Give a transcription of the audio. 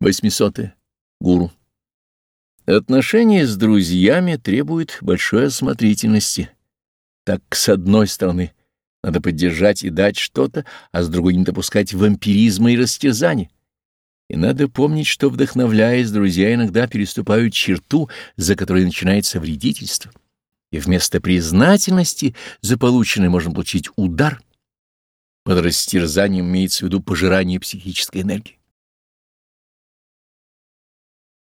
800. Гуру. Отношения с друзьями требуют большой осмотрительности, так с одной стороны надо поддержать и дать что-то, а с другой не допускать вампиризма и растязания. И надо помнить, что, вдохновляясь, друзья иногда переступают черту, за которой начинается вредительство, и вместо признательности за полученное можно получить удар. Под растерзанием имеется в виду пожирание психической энергии.